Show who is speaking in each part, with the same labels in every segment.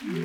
Speaker 1: Yeah.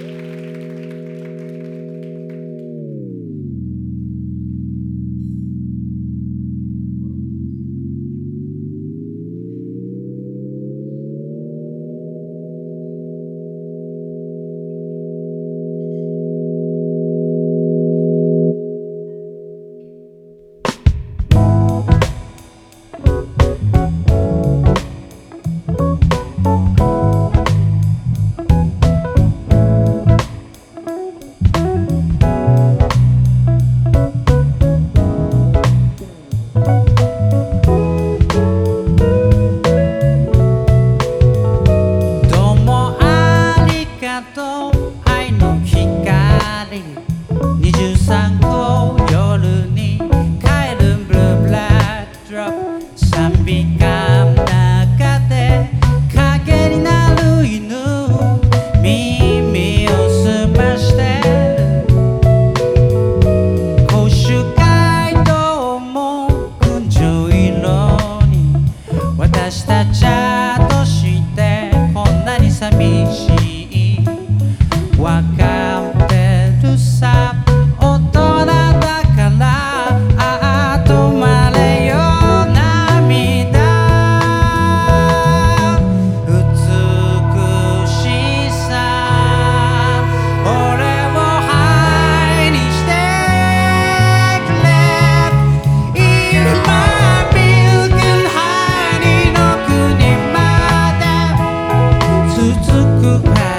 Speaker 1: 続くから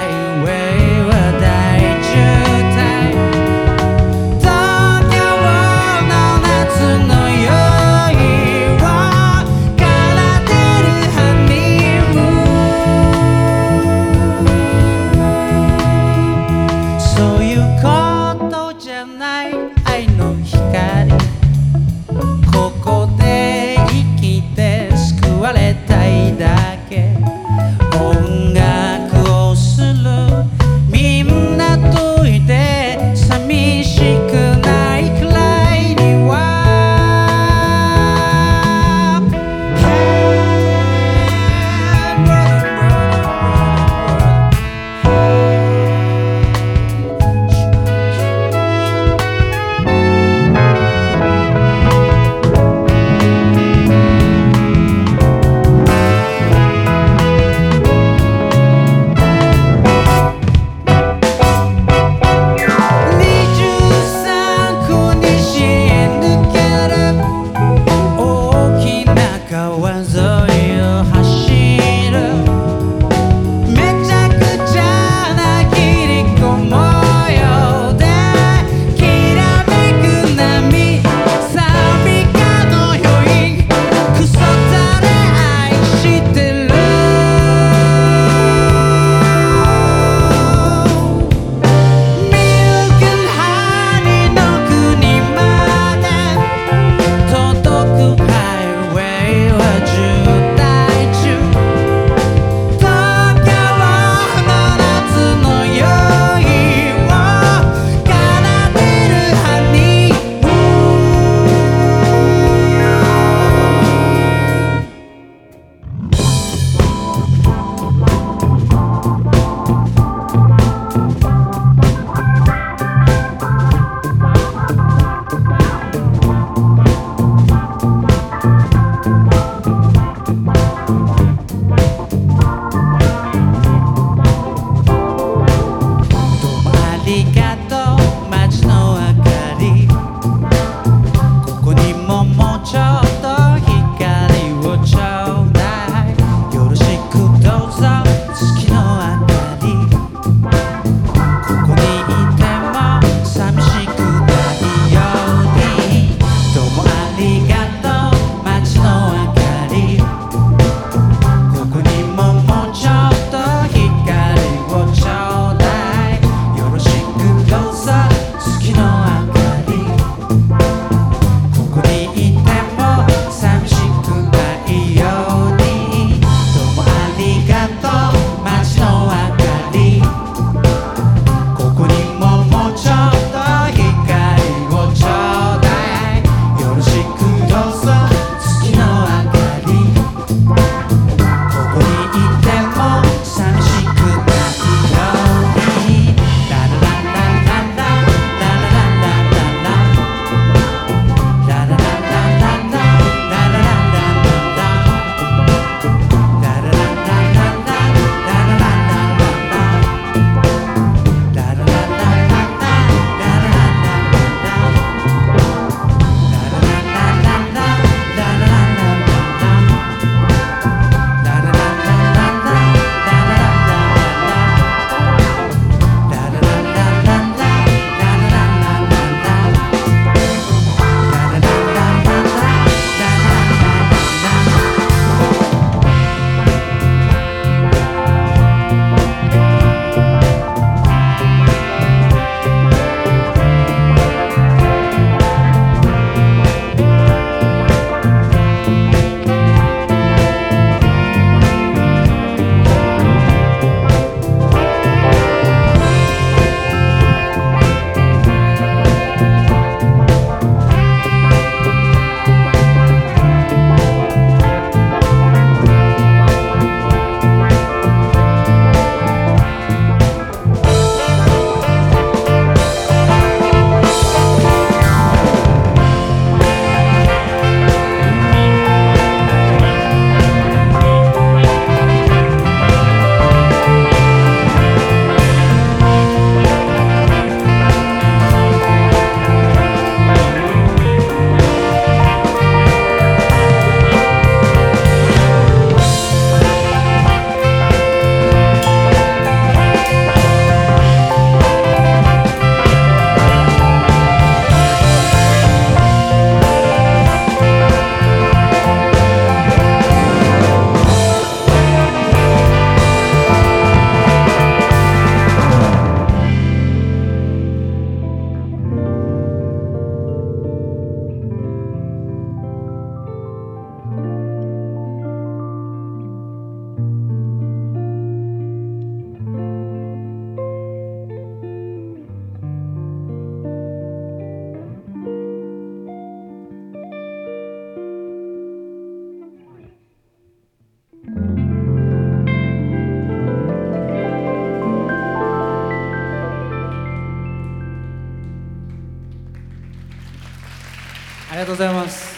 Speaker 1: ありがとうございます。